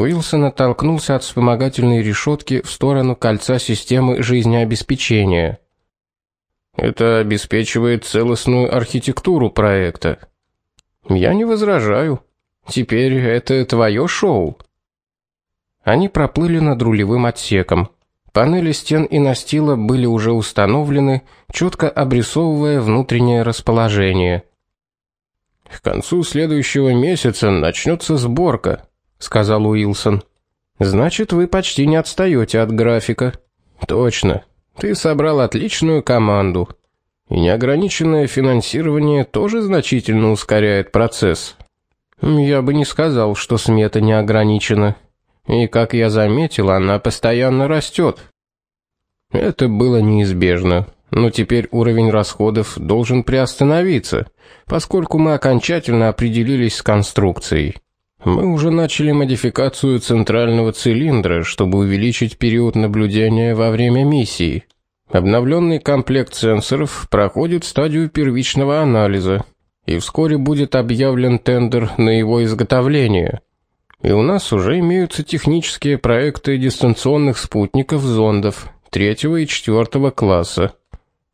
Уилсон оттолкнулся от вспомогательной решетки в сторону кольца системы жизнеобеспечения. Это обеспечивает целостную архитектуру проекта. Я не возражаю. Теперь это твое шоу. Они проплыли над рулевым отсеком. Панели стен и настила были уже установлены, четко обрисовывая внутреннее расположение. К концу следующего месяца начнется сборка, сказал Уилсон. Значит, вы почти не отстаёте от графика. Точно. Ты собрал отличную команду. И неограниченное финансирование тоже значительно ускоряет процесс. Я бы не сказал, что смета не ограничена. И как я заметил, она постоянно растет. Это было неизбежно. Но теперь уровень расходов должен приостановиться, поскольку мы окончательно определились с конструкцией. Мы уже начали модификацию центрального цилиндра, чтобы увеличить период наблюдения во время миссии. Обновленный комплект сенсоров проходит стадию первичного анализа, и вскоре будет объявлен тендер на его изготовление. И у нас уже имеются технические проекты дистанционных спутников зондов третьего и четвертого класса.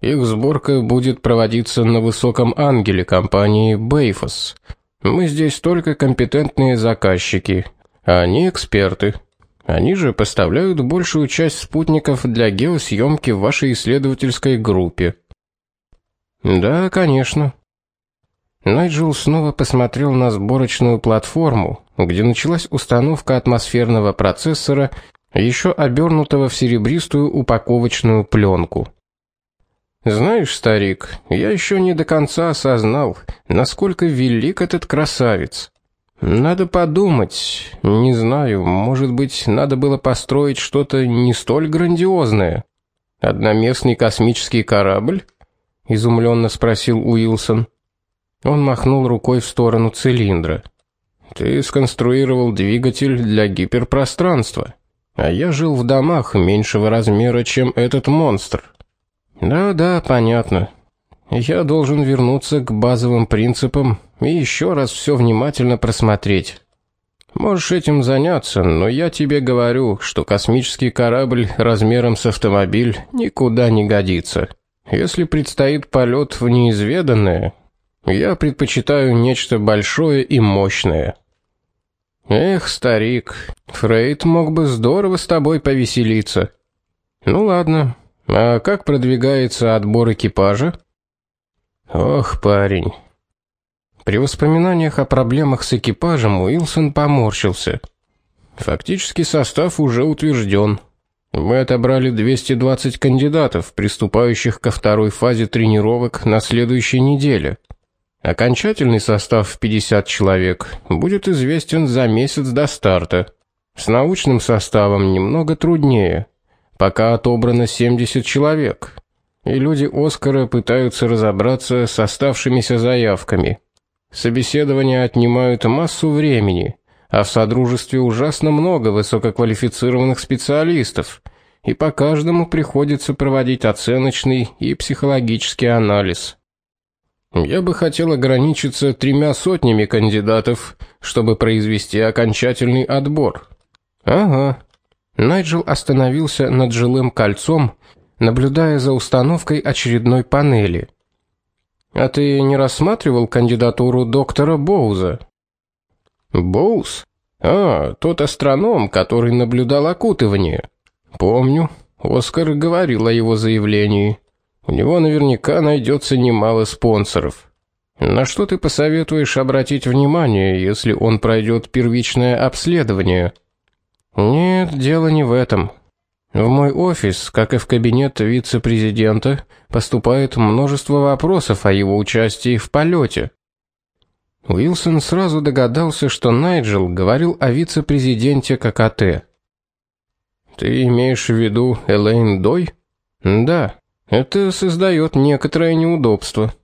Их сборка будет проводиться на высоком ангеле компании Bayfos – мы здесь только компетентные заказчики, а они эксперты. Они же поставляют большую часть спутников для геосъемки в вашей исследовательской группе. Да, конечно. Найджел снова посмотрел на сборочную платформу, где началась установка атмосферного процессора, еще обернутого в серебристую упаковочную пленку. Знаешь, старик, я еще не до конца осознал, насколько велик этот красавец. Надо подумать, не знаю, может быть, надо было построить что-то не столь грандиозное. Одноместный космический корабль? изумленно спросил Уилсон. Он махнул рукой в сторону цилиндра. Ты сконструировал двигатель для гиперпространства, а я жил в домах меньшего размера, чем этот монстр. Да-да, понятно. Я должен вернуться к базовым принципам и еще раз все внимательно просмотреть. Можешь этим заняться, но я тебе говорю, что космический корабль размером с автомобиль никуда не годится. Если предстоит полет в неизведанное, я предпочитаю нечто большое и мощное. Эх, старик, Фрейд мог бы здорово с тобой повеселиться. Ну ладно, а как продвигается отбор экипажа? Ох, парень. При воспоминаниях о проблемах с экипажем Уилсон поморщился. Фактически состав уже утвержден. Мы отобрали 220 кандидатов, приступающих ко второй фазе тренировок на следующей неделе. Окончательный состав в 50 человек будет известен за месяц до старта. С научным составом немного труднее. Пока отобрано 70 человек, и люди Оскара пытаются разобраться с оставшимися заявками. Собеседования отнимают массу времени, а в содружестве ужасно много высококвалифицированных специалистов, и по каждому приходится проводить оценочный и психологический анализ. Я бы хотел ограничиться тремя сотнями кандидатов, чтобы произвести окончательный отбор. Ага, Найджел остановился над жилым кольцом, наблюдая за установкой очередной панели. А ты не рассматривал кандидатуру доктора Боуза? Боуз? А, тот астроном, который наблюдал окутывание. Помню, Оскар говорил о его заявлении. У него наверняка найдется немало спонсоров. На что ты посоветуешь обратить внимание, если он пройдет первичное обследование? Нет, дело не в этом. В мой офис, как и в кабинет вице-президента, поступает множество вопросов о его участии в полете. Уилсон сразу догадался, что Найджел говорил о вице-президенте ККТ. Ты имеешь в виду Элейн Дой? Да. Это создает некоторое неудобство.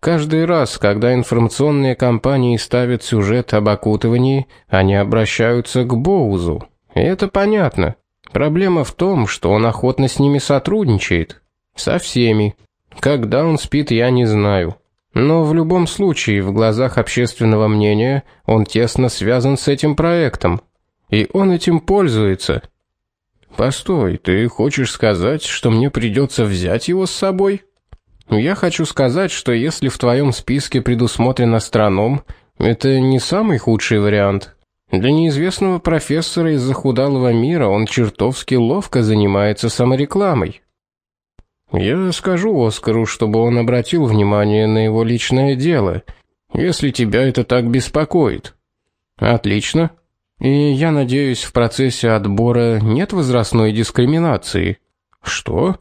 Каждый раз, когда информационные компании ставят сюжет об окутывании, они обращаются к Боузу. Это понятно. Проблема в том, что он охотно с ними сотрудничает. Со всеми. Когда он спит, я не знаю. Но в любом случае, в глазах общественного мнения, он тесно связан с этим проектом. И он этим пользуется. Постой, ты хочешь сказать, что мне придется взять его с собой? Я хочу сказать, что если в твоем списке предусмотрен астроном, это не самый худший вариант. Для неизвестного профессора из захудалого мира он чертовски ловко занимается саморекламой. Я скажу Оскару, чтобы он обратил внимание на его личное дело, если тебя это так беспокоит. Отлично. И я надеюсь, в процессе отбора нет возрастной дискриминации. Что?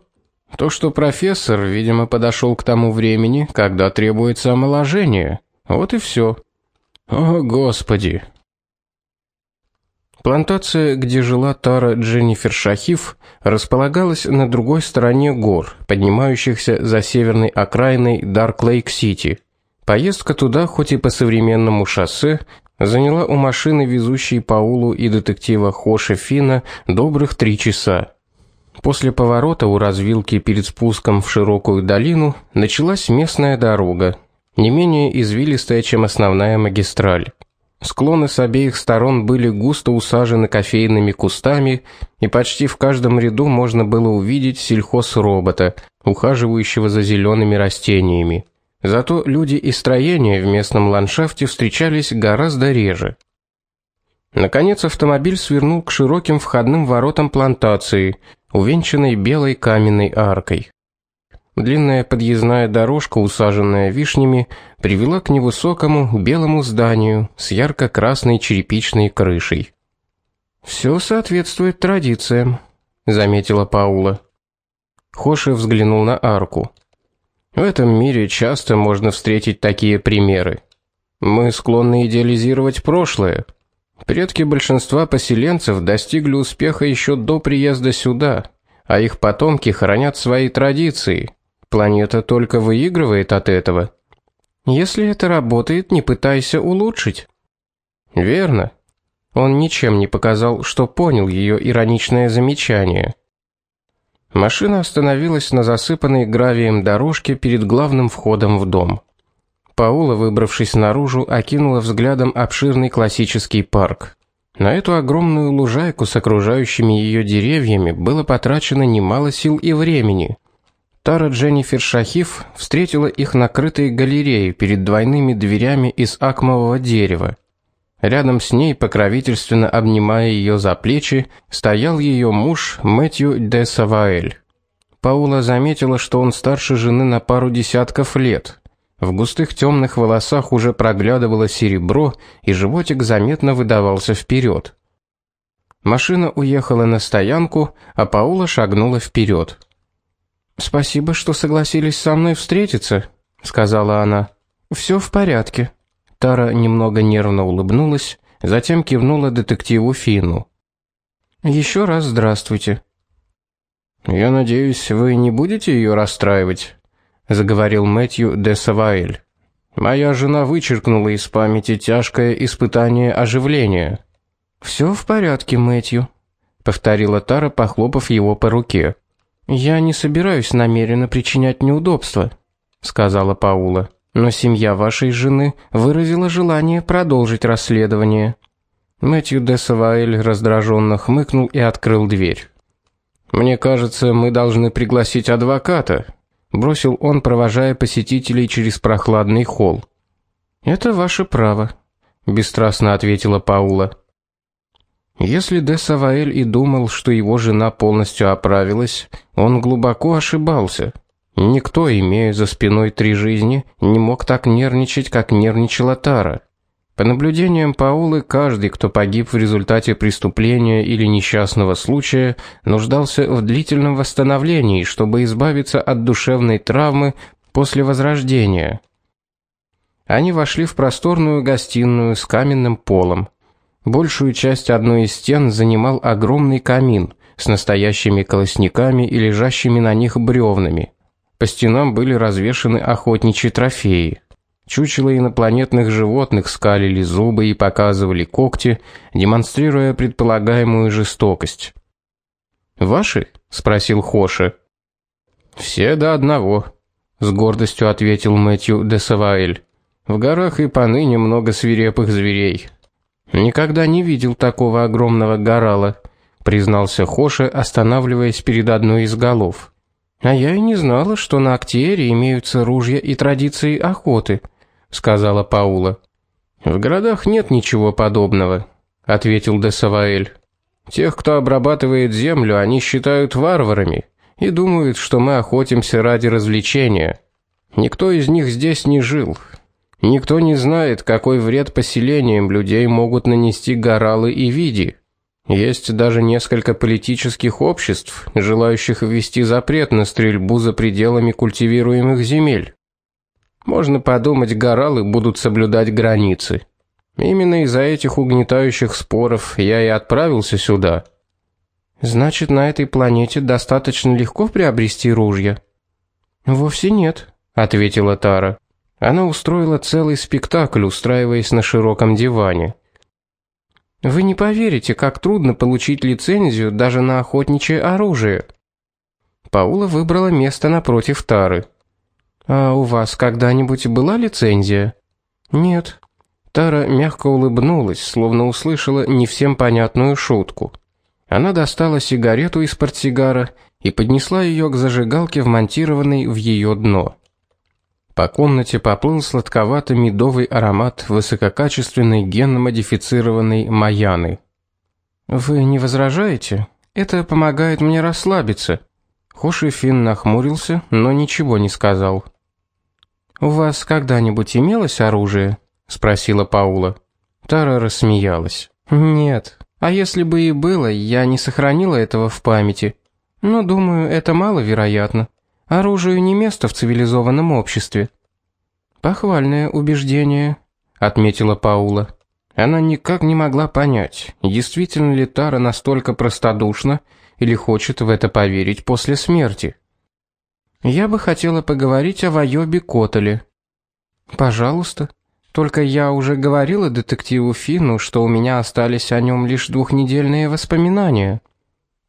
То, что профессор, видимо, подошел к тому времени, когда требуется омоложение. Вот и все. О, господи. Плантация, где жила Тара Дженнифер Шахиф, располагалась на другой стороне гор, поднимающихся за северной окраиной Дарк-Лейк-Сити. Поездка туда, хоть и по современному шоссе, заняла у машины, везущей Паулу и детектива Хоша Фина, добрых три часа. После поворота у развилки перед спуском в широкую долину началась местная дорога, не менее извилистая, чем основная магистраль. Склоны с обеих сторон были густо усажены кофейными кустами, и почти в каждом ряду можно было увидеть сельхозробота, ухаживающего за зелеными растениями. Зато люди и строения в местном ландшафте встречались гораздо реже. Наконец автомобиль свернул к широким входным воротам плантации, увенчанной белой каменной аркой. Длинная подъездная дорожка, усаженная вишнями, привела к невысокому белому зданию с ярко-красной черепичной крышей. Все соответствует традициям, заметила Паула. Хоши взглянул на арку. В этом мире часто можно встретить такие примеры. Мы склонны идеализировать прошлое. Предки большинства поселенцев достигли успеха еще до приезда сюда, а их потомки хранят свои традиции. Планета только выигрывает от этого. Если это работает, не пытайся улучшить. Верно. Он ничем не показал, что понял ее ироничное замечание. Машина остановилась на засыпанной гравием дорожке перед главным входом в дом. Паула, выбравшись наружу, окинула взглядом обширный классический парк. На эту огромную лужайку с окружающими ее деревьями было потрачено немало сил и времени. Тара Дженнифер Шахиф встретила их на крытой галерее перед двойными дверями из акмового дерева. Рядом с ней, покровительственно обнимая ее за плечи, стоял ее муж Мэтью де Саваэль. Паула заметила, что он старше жены на пару десятков лет. В густых темных волосах уже проглядывало серебро, и животик заметно выдавался вперед. Машина уехала на стоянку, а Паула шагнула вперед. Спасибо, что согласились со мной встретиться, сказала она. Все в порядке. Тара немного нервно улыбнулась, затем кивнула детективу Фину. Еще раз здравствуйте. Я надеюсь, вы не будете ее расстраивать, заговорил Мэтью де Саваэль. Моя жена вычеркнула из памяти тяжкое испытание оживления. Все в порядке, Мэтью, повторила Тара, похлопав его по руке. Я не собираюсь намеренно причинять неудобства, сказала Паула но семья вашей жены выразила желание продолжить расследование. Мэтью де Саваэль раздраженно хмыкнул и открыл дверь. Мне кажется, мы должны пригласить адвоката, бросил он, провожая посетителей через прохладный холл. Это ваше право, бесстрастно ответила Паула. Если де Саваэль и думал, что его жена полностью оправилась, он глубоко ошибался. Никто, имея за спиной три жизни, не мог так нервничать, как нервничала Тара. По наблюдениям Паулы, каждый, кто погиб в результате преступления или несчастного случая, нуждался в длительном восстановлении, чтобы избавиться от душевной травмы после возрождения. Они вошли в просторную гостиную с каменным полом. Большую часть одной из стен занимал огромный камин с настоящими колосниками и лежащими на них бревнами. По стенам были развешаны охотничьи трофеи. Чучела инопланетных животных скалили зубы и показывали когти, демонстрируя предполагаемую жестокость. "Ваши?" спросил Хоша. "Все до одного", с гордостью ответил Мэтью де Саваэль. "В горах и поныне много свирепых зверей. Никогда не видел такого огромного горала, признался Хоша, останавливаясь перед одной из голов. А я и не знала, что на Актиере имеются ружья и традиции охоты, сказала Паула. В городах нет ничего подобного, ответил Десаваэль. Тех, кто обрабатывает землю, они считают варварами и думают, что мы охотимся ради развлечения. Никто из них здесь не жил. Никто не знает, какой вред поселениям людей могут нанести горалы и види. Есть даже несколько политических обществ, желающих ввести запрет на стрельбу за пределами культивируемых земель. Можно подумать, горалы будут соблюдать границы. Именно из-за этих угнетающих споров я и отправился сюда. Значит, на этой планете достаточно легко приобрести ружья. Вовсе нет, ответила Тара. Она устроила целый спектакль, устраиваясь на широком диване. Вы не поверите, как трудно получить лицензию даже на охотничье оружие. Паула выбрала место напротив Тары. А у вас когда-нибудь была лицензия? Нет. Тара мягко улыбнулась, словно услышала не всем понятную шутку. Она достала сигарету из портсигара и поднесла ее к зажигалке, вмонтированной в ее дно. По комнате поплыл сладковато-медовый аромат высококачественной генно-модифицированной маяны. Вы не возражаете? Это помогает мне расслабиться. Хоши Фин нахмурился, но ничего не сказал. У вас когда-нибудь имелось оружие? спросила Паула. Тара рассмеялась. Нет. А если бы и было, я не сохранила этого в памяти. Но думаю, это маловероятно. Оружию не место в цивилизованном обществе. Похвальное убеждение, отметила Паула. Она никак не могла понять, действительно ли Тара настолько простодушна или хочет в это поверить после смерти. Я бы хотела поговорить о Вайобе Котеле. Пожалуйста. Только я уже говорила детективу Фину, что у меня остались о нем лишь двухнедельные воспоминания.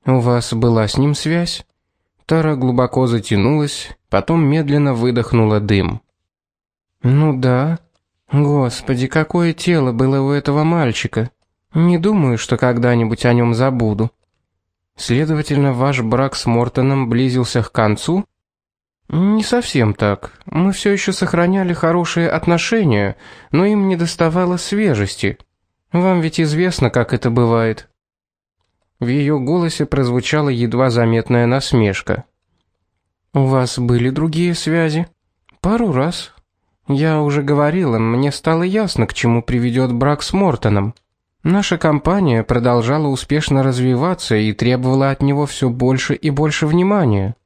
У вас была с ним связь? Тара глубоко затянулась, потом медленно выдохнула дым. Ну да. Господи, какое тело было у этого мальчика. Не думаю, что когда-нибудь о нем забуду. Следовательно, ваш брак с Мортоном близился к концу? Не совсем так. Мы все еще сохраняли хорошие отношения, но им недоставало свежести. Вам ведь известно, как это бывает. В ее голосе прозвучала едва заметная насмешка. У вас были другие связи? Пару раз. Я уже говорила, мне стало ясно, к чему приведет брак с Мортоном. Наша компания продолжала успешно развиваться и требовала от него все больше и больше внимания.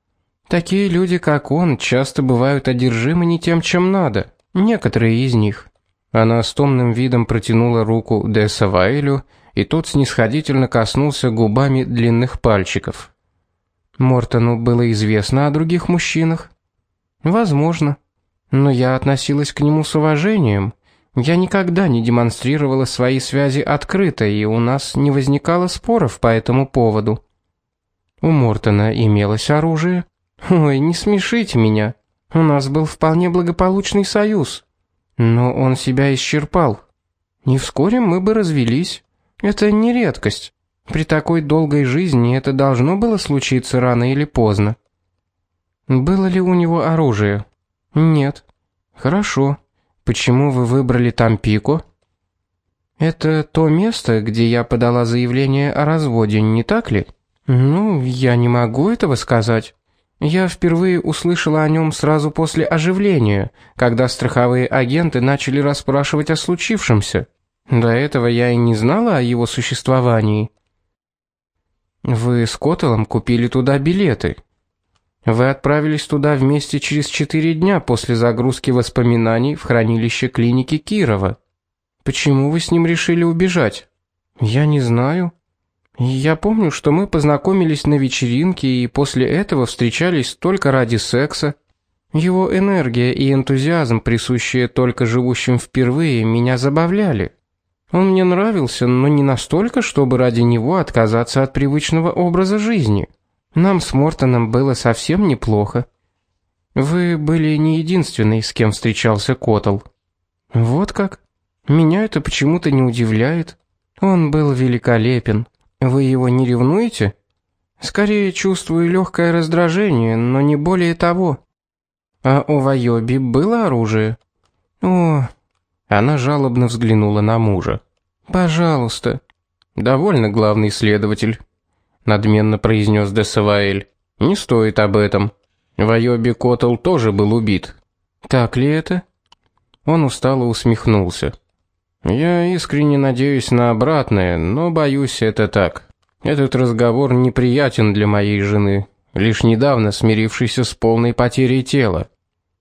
Такие люди, как он, часто бывают одержимы не тем, чем надо. Некоторые из них. Она с томным видом протянула руку де Саваэлю и тот снисходительно коснулся губами длинных пальчиков. Мортону было известно о других мужчинах. Возможно, но я относилась к нему с уважением. Я никогда не демонстрировала свои связи открыто, и у нас не возникало споров по этому поводу. У Мортона имелось оружие. Ой, не смешите меня. У нас был вполне благополучный союз, но он себя исчерпал. Не вскоре мы бы развелись. Это не редкость. При такой долгой жизни это должно было случиться рано или поздно. Было ли у него оружие? Нет. Хорошо. Почему вы выбрали Тампико? Это то место, где я подала заявление о разводе, не так ли? Ну, я не могу этого сказать. Я впервые услышала о нем сразу после оживления, когда страховые агенты начали расспрашивать о случившемся. До этого я и не знала о его существовании. Вы с Котелом купили туда билеты. Вы отправились туда вместе через четыре дня после загрузки воспоминаний в хранилище клиники Кирова. Почему вы с ним решили убежать? Я не знаю. Я помню, что мы познакомились на вечеринке и после этого встречались только ради секса. Его энергия и энтузиазм, присущие только живущим впервые, меня забавляли. Он мне нравился, но не настолько, чтобы ради него отказаться от привычного образа жизни. Нам с Мортоном было совсем неплохо. Вы были не единственный, с кем встречался Котл. Вот как? Меня это почему-то не удивляет. Он был великолепен. Вы его не ревнуете? Скорее чувствую легкое раздражение, но не более того. А у Вайоби было оружие? О, она жалобно взглянула на мужа. Пожалуйста. Довольно, главный следователь, надменно произнес Десаваэль. Не стоит об этом. Вайоби Котл тоже был убит. Так ли это? Он устало усмехнулся. Я искренне надеюсь на обратное, но боюсь, это так. Этот разговор неприятен для моей жены, лишь недавно смирившейся с полной потерей тела.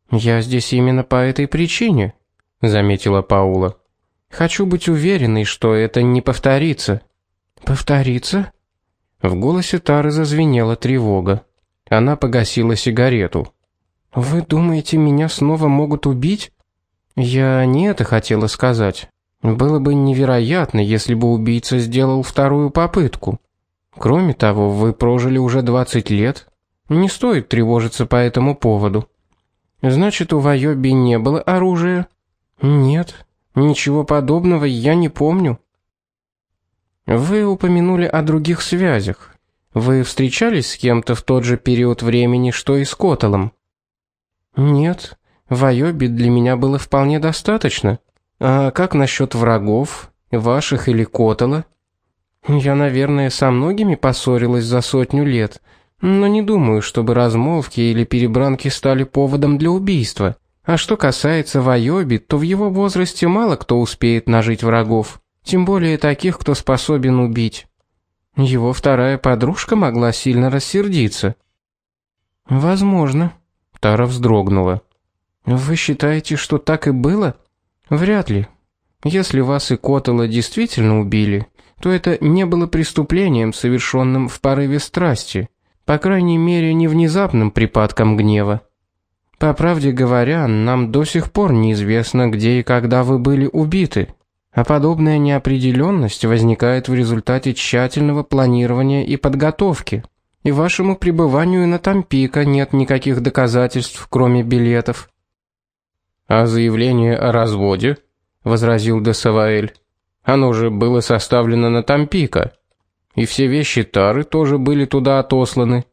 Я здесь именно по этой причине, заметила Паула. Хочу быть уверенной, что это не повторится. Повторится? В голосе Тары зазвенела тревога. Она погасила сигарету. Вы думаете, меня снова могут убить? Я не это хотела сказать. Было бы невероятно, если бы убийца сделал вторую попытку. Кроме того, вы прожили уже 20 лет. Не стоит тревожиться по этому поводу. Значит, у Вайоби не было оружия? Нет, ничего подобного я не помню. Вы упомянули о других связях. Вы встречались с кем-то в тот же период времени, что и с Котелом? Нет, Вайоби для меня было вполне достаточно. А как насчет врагов, ваших или Котела? Я, наверное, со многими поссорилась за сотню лет, но не думаю, чтобы размолвки или перебранки стали поводом для убийства. А что касается Вайоби, то в его возрасте мало кто успеет нажить врагов, тем более таких, кто способен убить. Его вторая подружка могла сильно рассердиться. Возможно, Тара вздрогнула. Вы считаете, что так и было? Вряд ли. Если вас и Котела действительно убили, то это не было преступлением, совершенным в порыве страсти, по крайней мере, не внезапным припадком гнева. По правде говоря, нам до сих пор неизвестно, где и когда вы были убиты. А подобная неопределенность возникает в результате тщательного планирования и подготовки. И вашему пребыванию на Тампико нет никаких доказательств, кроме билетов. А заявление о разводе, возразил Десаваэль. Оно же было составлено на Тампико, и все вещи Тары тоже были туда отосланы.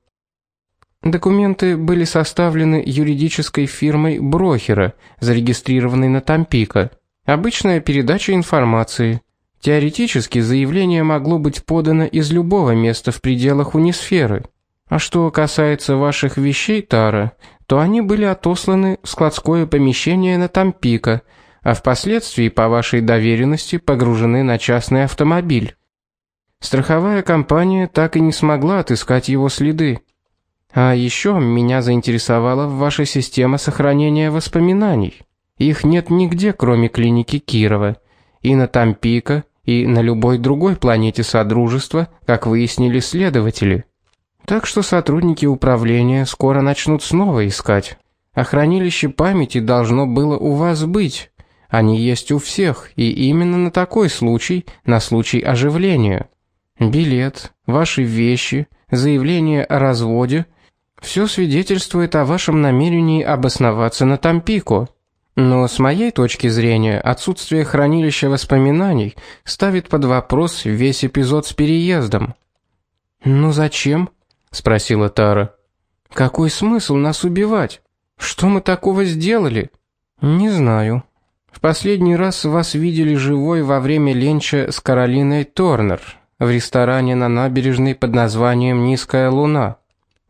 Документы были составлены юридической фирмой Брохера, зарегистрированной на Тампико. Обычная передача информации. Теоретически заявление могло быть подано из любого места в пределах унисферы. А что касается ваших вещей, Тара, то они были отосланы в складское помещение на Тампико, а впоследствии по вашей доверенности погружены на частный автомобиль. Страховая компания так и не смогла отыскать его следы. А еще меня заинтересовала ваша система сохранения воспоминаний. Их нет нигде, кроме клиники Кирова, и на Тампико, и на любой другой планете Содружества, как выяснили следователи. Так что сотрудники управления скоро начнут снова искать. А хранилище памяти должно было у вас быть. Они есть у всех, и именно на такой случай, на случай оживления. Билет, ваши вещи, заявление о разводе все свидетельствует о вашем намерении обосноваться на Тампико. Но с моей точки зрения, отсутствие хранилища воспоминаний ставит под вопрос весь эпизод с переездом. Ну зачем? спросила Тара. Какой смысл нас убивать? Что мы такого сделали? Не знаю. В последний раз вас видели живой во время ленча с Каролиной Торнер в ресторане на набережной под названием Низкая луна.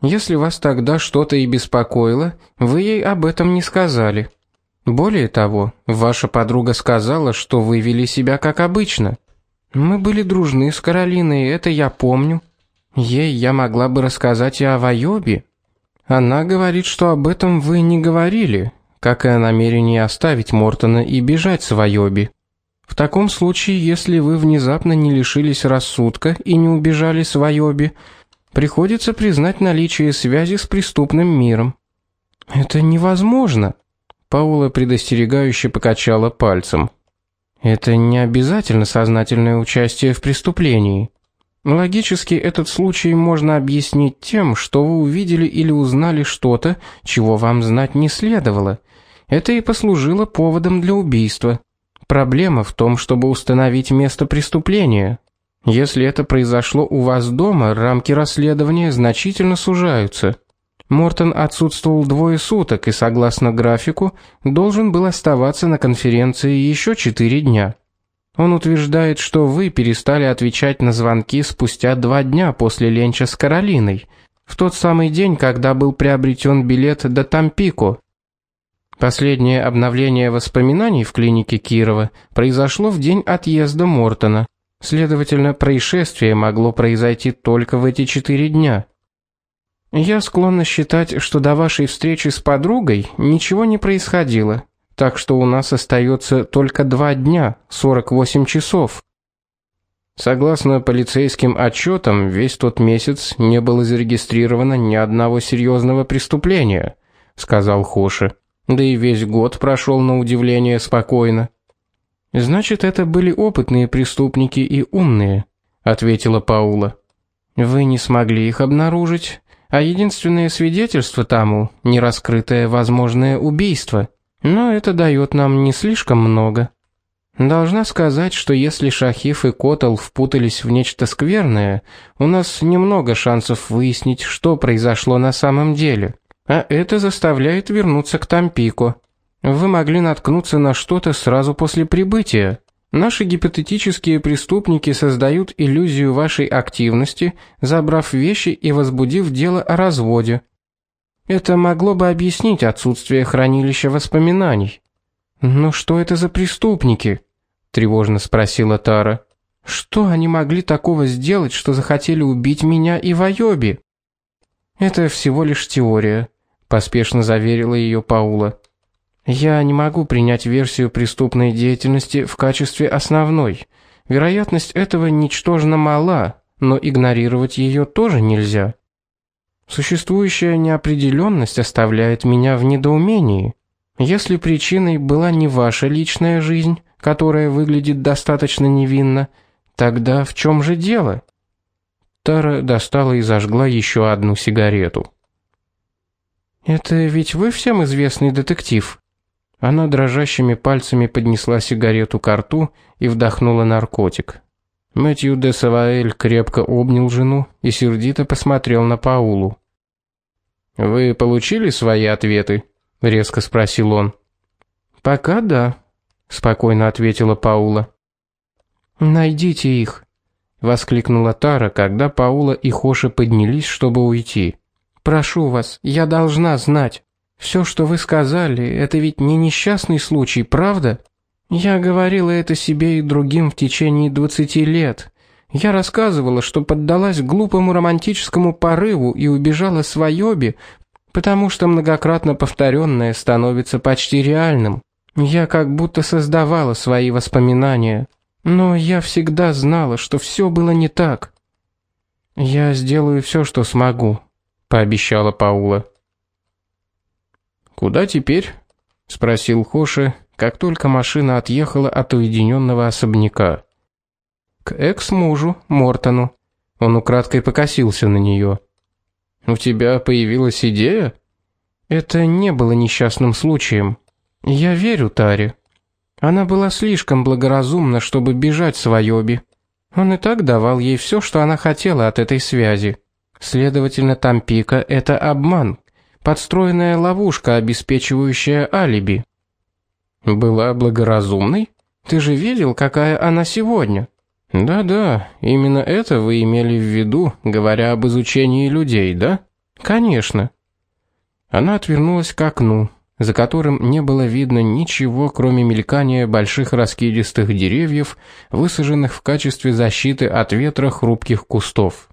Если вас тогда что-то и беспокоило, вы ей об этом не сказали. Более того, ваша подруга сказала, что вы вели себя как обычно. Мы были дружны с Каролиной, это я помню. Ей я могла бы рассказать и о Вайобе. Она говорит, что об этом вы не говорили, как и о намерении оставить Мортона и бежать с Вайоби. В таком случае, если вы внезапно не лишились рассудка и не убежали с Вайоби, приходится признать наличие связи с преступным миром. Это невозможно. Паула предостерегающе покачала пальцем. Это не обязательно сознательное участие в преступлении. Логически этот случай можно объяснить тем, что вы увидели или узнали что-то, чего вам знать не следовало. Это и послужило поводом для убийства. Проблема в том, чтобы установить место преступления. Если это произошло у вас дома, рамки расследования значительно сужаются. Мортон отсутствовал двое суток и, согласно графику, должен был оставаться на конференции еще четыре дня. Он утверждает, что вы перестали отвечать на звонки спустя два дня после ленча с Каролиной, в тот самый день, когда был приобретен билет до Тампико. Последнее обновление воспоминаний в клинике Кирова произошло в день отъезда Мортона. Следовательно, происшествие могло произойти только в эти четыре дня. Я склонна считать, что до вашей встречи с подругой ничего не происходило. Так что у нас остается только два дня, 48 часов. Согласно полицейским отчетам, весь тот месяц не было зарегистрировано ни одного серьезного преступления, сказал Хоши. Да и весь год прошел на удивление спокойно. Значит, это были опытные преступники и умные, ответила Паула. Вы не смогли их обнаружить, а единственное свидетельство тому нераскрытое возможное убийство. Но это дает нам не слишком много. Должна сказать, что если Шахиф и Котл впутались в нечто скверное, у нас немного шансов выяснить, что произошло на самом деле. А это заставляет вернуться к Тампико. Вы могли наткнуться на что-то сразу после прибытия. Наши гипотетические преступники создают иллюзию вашей активности, забрав вещи и возбудив дело о разводе. Это могло бы объяснить отсутствие хранилища воспоминаний. Но что это за преступники? тревожно спросила Тара. Что они могли такого сделать, что захотели убить меня и Вайоби? Это всего лишь теория, поспешно заверила ее Паула. Я не могу принять версию преступной деятельности в качестве основной. Вероятность этого ничтожно мала, но игнорировать ее тоже нельзя. Существующая неопределенность оставляет меня в недоумении. Если причиной была не ваша личная жизнь, которая выглядит достаточно невинно, тогда в чем же дело? Тара достала и зажгла еще одну сигарету. Это ведь вы всем известный детектив. Она дрожащими пальцами поднесла сигарету к рту и вдохнула наркотик. Мэтью де Саваэль крепко обнял жену и сердито посмотрел на Паулу. Вы получили свои ответы? резко спросил он. Пока да, спокойно ответила Паула. Найдите их, воскликнула Тара, когда Паула и Хоша поднялись, чтобы уйти. Прошу вас, я должна знать. Все, что вы сказали, это ведь не несчастный случай, правда? Я говорила это себе и другим в течение двадцати лет. Я рассказывала, что поддалась глупому романтическому порыву и убежала с Вайоби, потому что многократно повторенное становится почти реальным. Я как будто создавала свои воспоминания, но я всегда знала, что все было не так. Я сделаю все, что смогу, пообещала Паула. Куда теперь? спросил Хоши, как только машина отъехала от уединенного особняка. К экс-мужу Мортону. Он украдкой покосился на нее. У тебя появилась идея? Это не было несчастным случаем. Я верю Таре. Она была слишком благоразумна, чтобы бежать с Вайоби. Он и так давал ей все, что она хотела от этой связи. Следовательно, Тампика это обман, подстроенная ловушка, обеспечивающая алиби. Была благоразумной? Ты же видел, какая она сегодня? Да-да, именно это вы имели в виду, говоря об изучении людей, да? Конечно. Она отвернулась к окну, за которым не было видно ничего, кроме мелькания больших раскидистых деревьев, высаженных в качестве защиты от ветра хрупких кустов.